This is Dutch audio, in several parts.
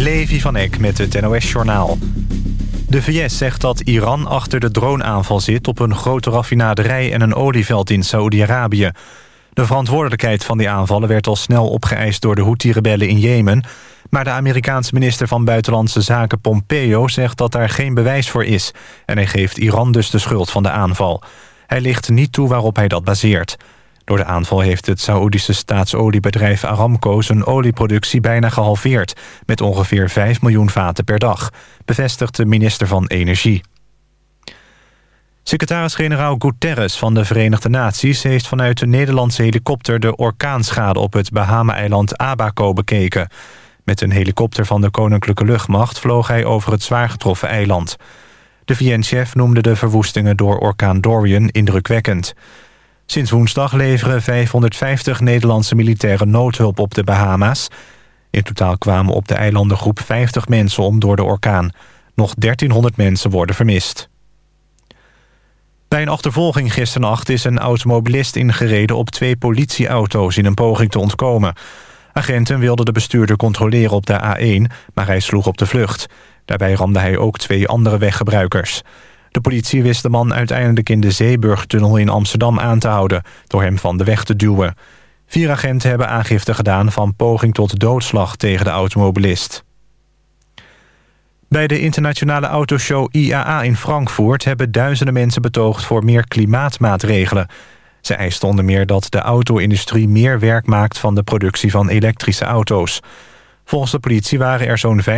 Levi van Eck met het NOS-journaal. De VS zegt dat Iran achter de droneaanval zit... op een grote raffinaderij en een olieveld in Saoedi-Arabië. De verantwoordelijkheid van die aanvallen werd al snel opgeëist... door de Houthi-rebellen in Jemen. Maar de Amerikaanse minister van Buitenlandse Zaken Pompeo... zegt dat daar geen bewijs voor is. En hij geeft Iran dus de schuld van de aanval. Hij ligt niet toe waarop hij dat baseert... Door de aanval heeft het Saoedische staatsoliebedrijf Aramco... zijn olieproductie bijna gehalveerd... met ongeveer 5 miljoen vaten per dag... bevestigt de minister van Energie. Secretaris-generaal Guterres van de Verenigde Naties... heeft vanuit de Nederlandse helikopter... de orkaanschade op het Bahama-eiland Abaco bekeken. Met een helikopter van de Koninklijke Luchtmacht... vloog hij over het zwaar getroffen eiland. De VN-chef noemde de verwoestingen door orkaan Dorian indrukwekkend... Sinds woensdag leveren 550 Nederlandse militairen noodhulp op de Bahama's. In totaal kwamen op de eilandengroep 50 mensen om door de orkaan. Nog 1300 mensen worden vermist. Bij een achtervolging gisternacht is een automobilist ingereden op twee politieauto's in een poging te ontkomen. Agenten wilden de bestuurder controleren op de A1, maar hij sloeg op de vlucht. Daarbij ramde hij ook twee andere weggebruikers. De politie wist de man uiteindelijk in de Zeeburgtunnel in Amsterdam aan te houden... door hem van de weg te duwen. Vier agenten hebben aangifte gedaan van poging tot doodslag tegen de automobilist. Bij de internationale autoshow IAA in Frankfurt... hebben duizenden mensen betoogd voor meer klimaatmaatregelen. Ze eisten onder meer dat de auto-industrie meer werk maakt... van de productie van elektrische auto's. Volgens de politie waren er zo'n 15.000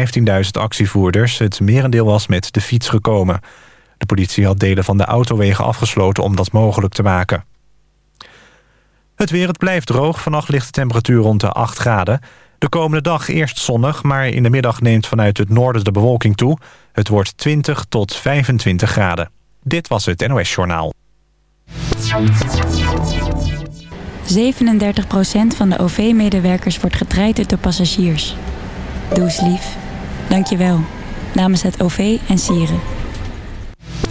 actievoerders. Het merendeel was met de fiets gekomen... De politie had delen van de autowegen afgesloten om dat mogelijk te maken. Het weer, het blijft droog. Vannacht ligt de temperatuur rond de 8 graden. De komende dag eerst zonnig, maar in de middag neemt vanuit het noorden de bewolking toe. Het wordt 20 tot 25 graden. Dit was het NOS Journaal. 37% van de OV-medewerkers wordt getraind door passagiers. Doe lief. Dank je wel. Namens het OV en Sieren.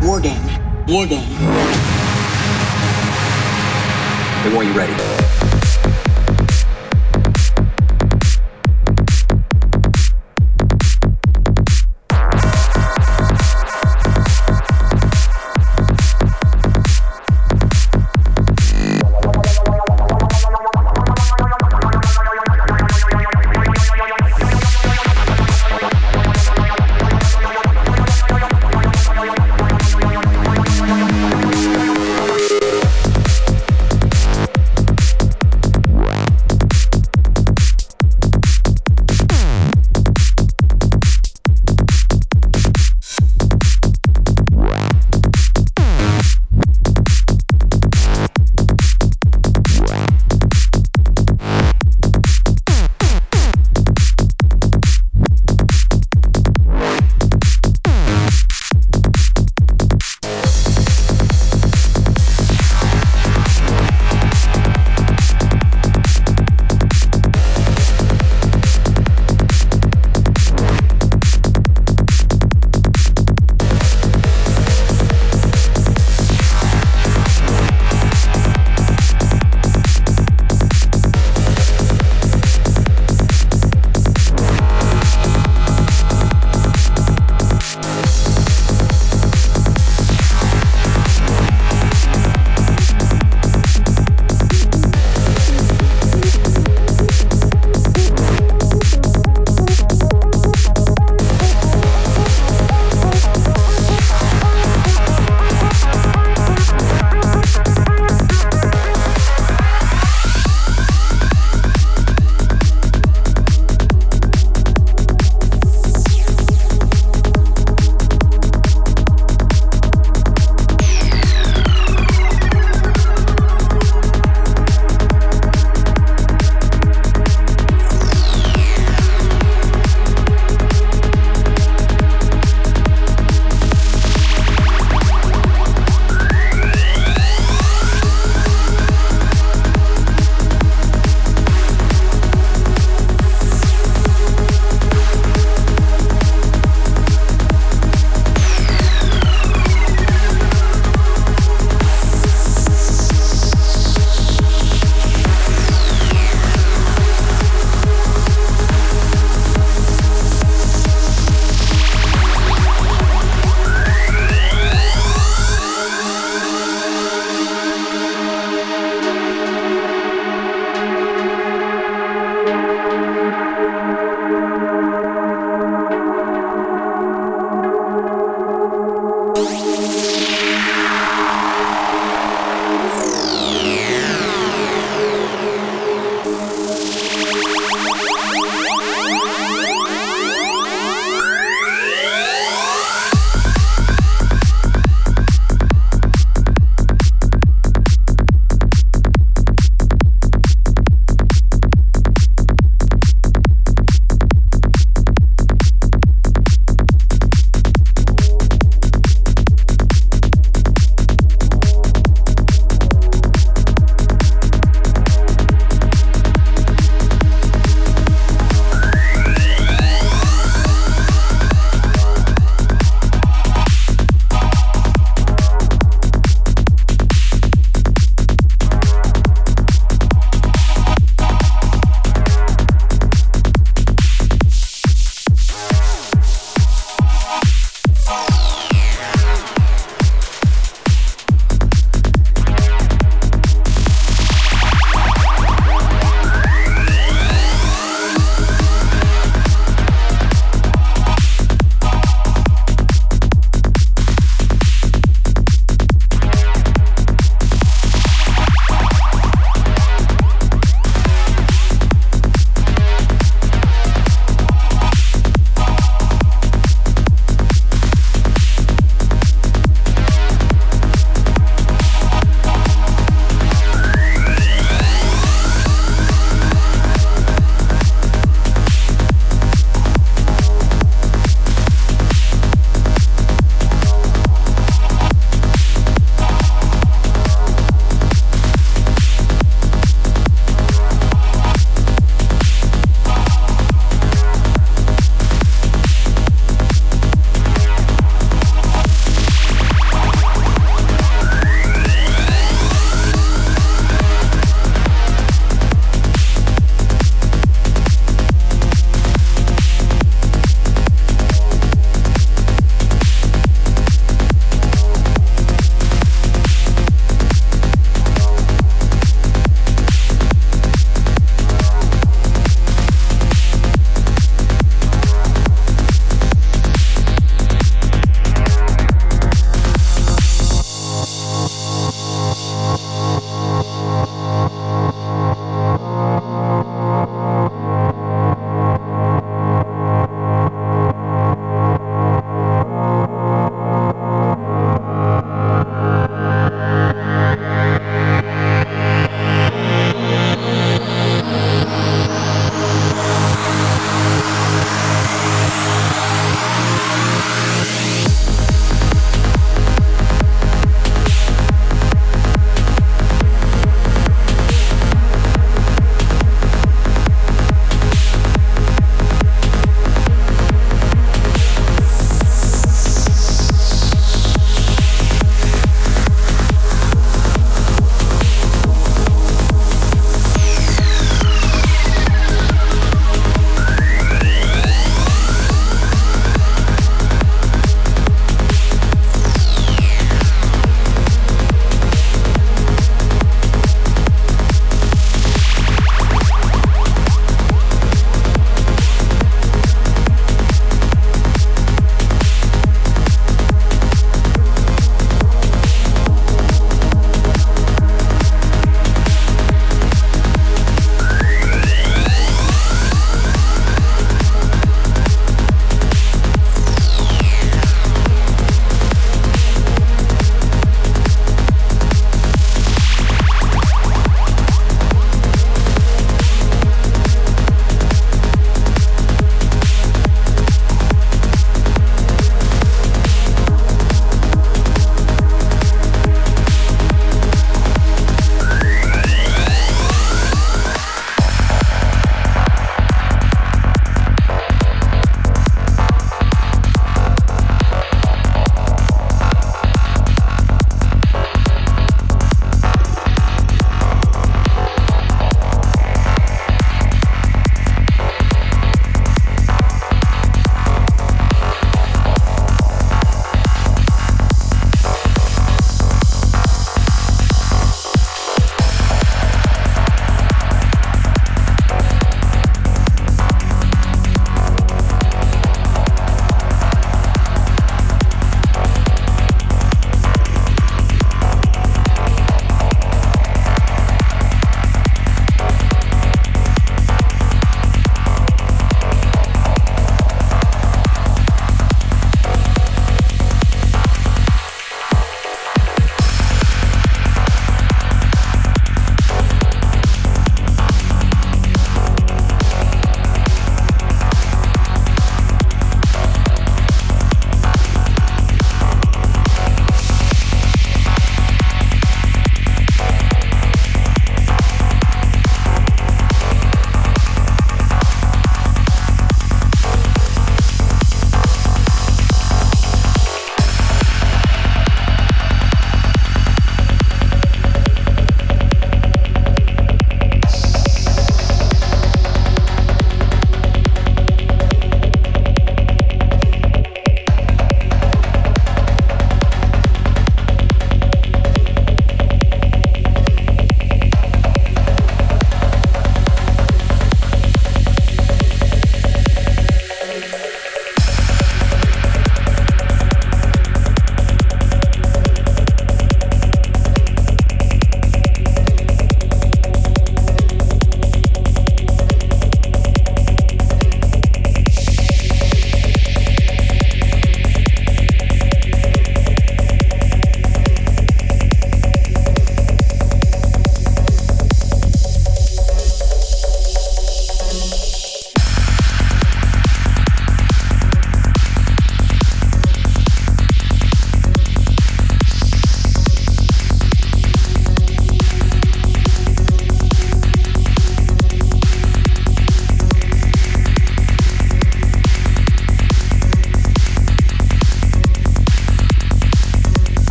Wargame. Wargame. They want you ready.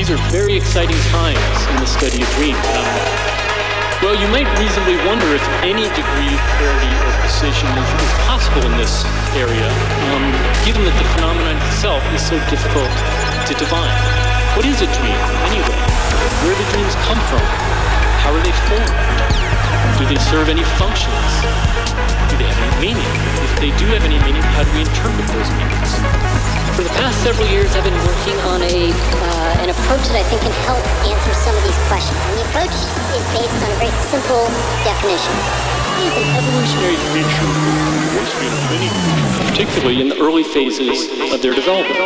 These are very exciting times in the study of dreams. Well, you might reasonably wonder if any degree of clarity or precision is, is possible in this area, um, given that the phenomenon itself is so difficult to divine. What is a dream, anyway? Where do dreams come from? How are they formed? Do they serve any functions? Do they have any meaning? If they do have any meaning, how do we interpret those meanings? For the past several years, I've been working on a uh, an approach that I think can help answer some of these questions. And the approach is based on a very simple definition. Is an evolutionary creature particularly in the early phases of their development.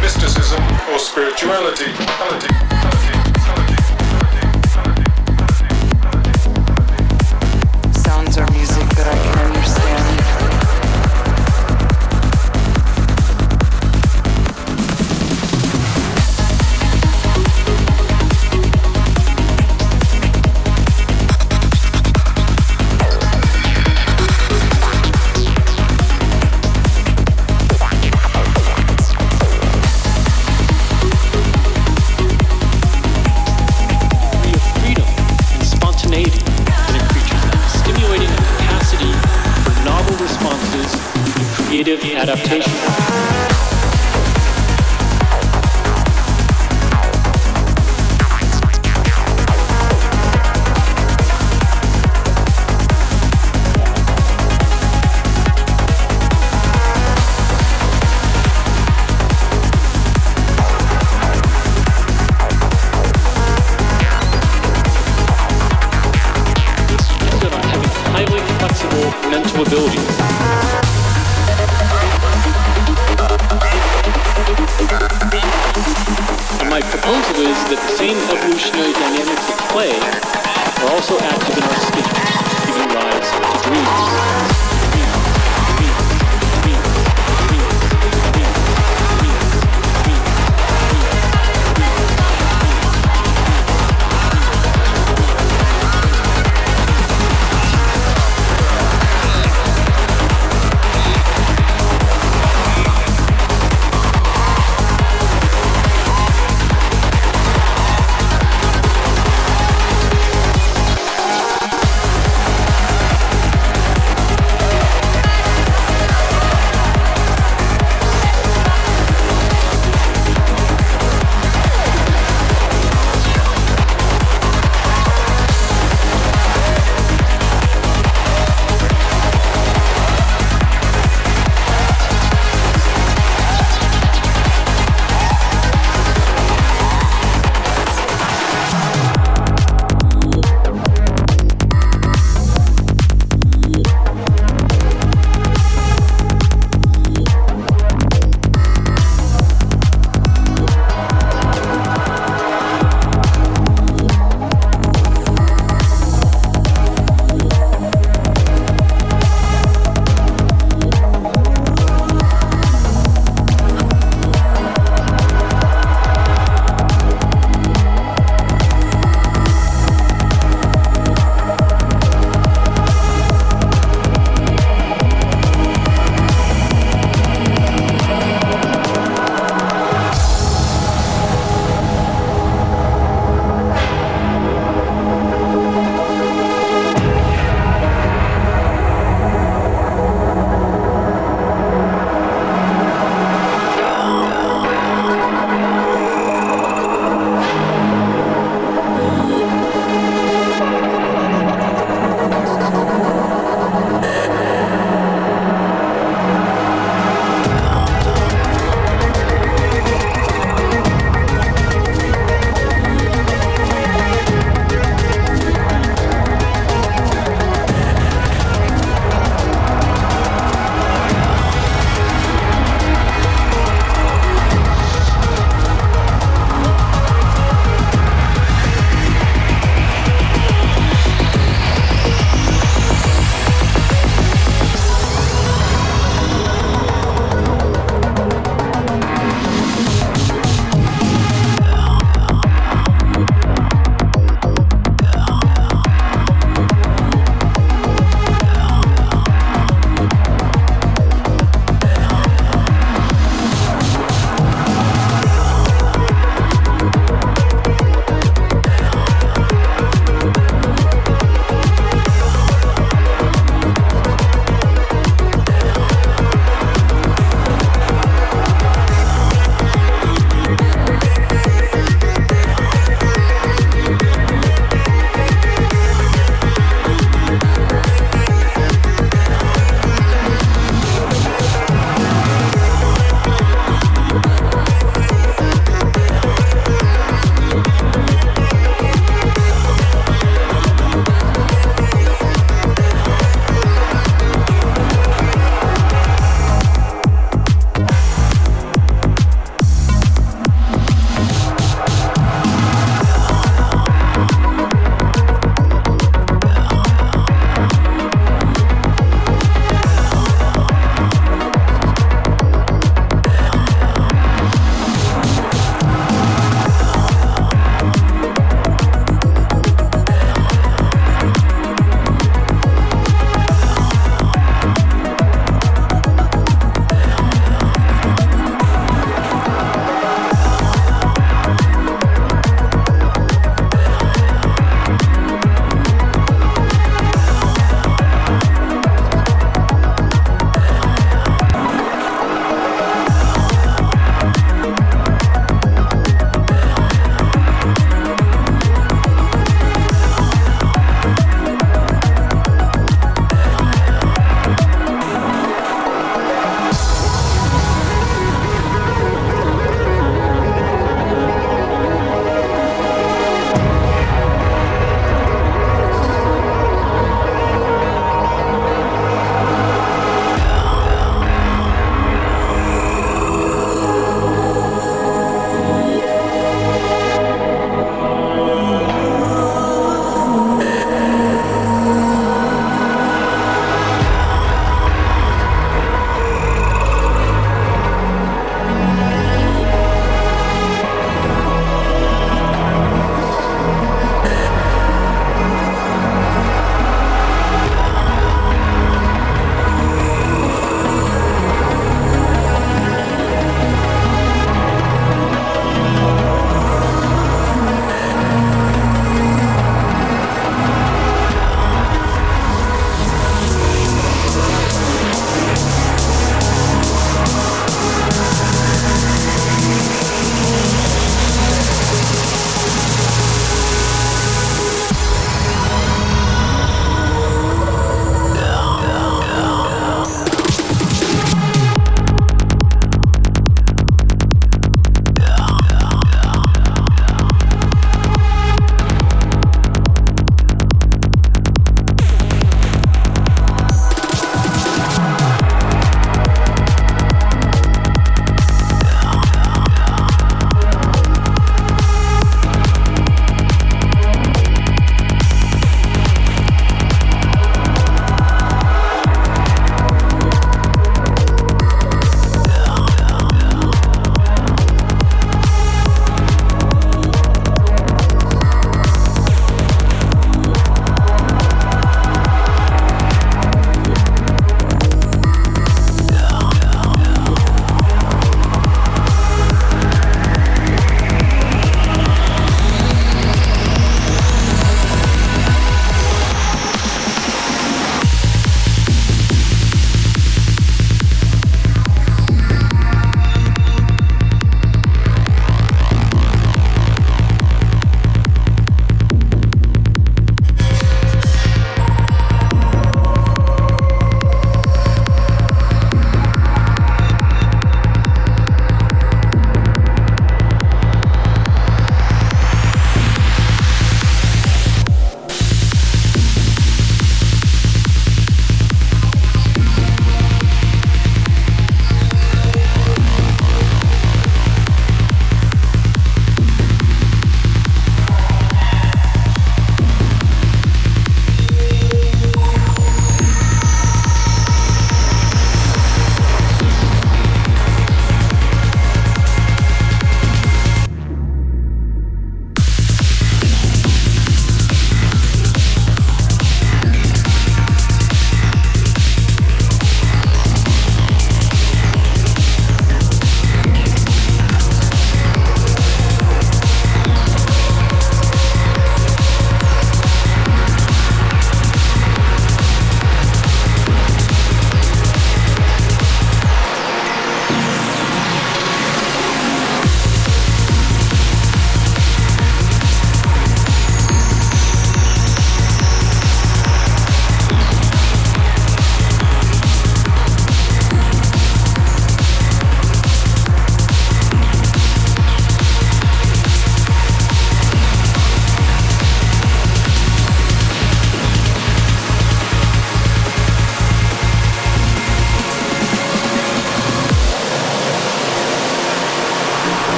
mysticism or spirituality.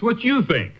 That's what you think.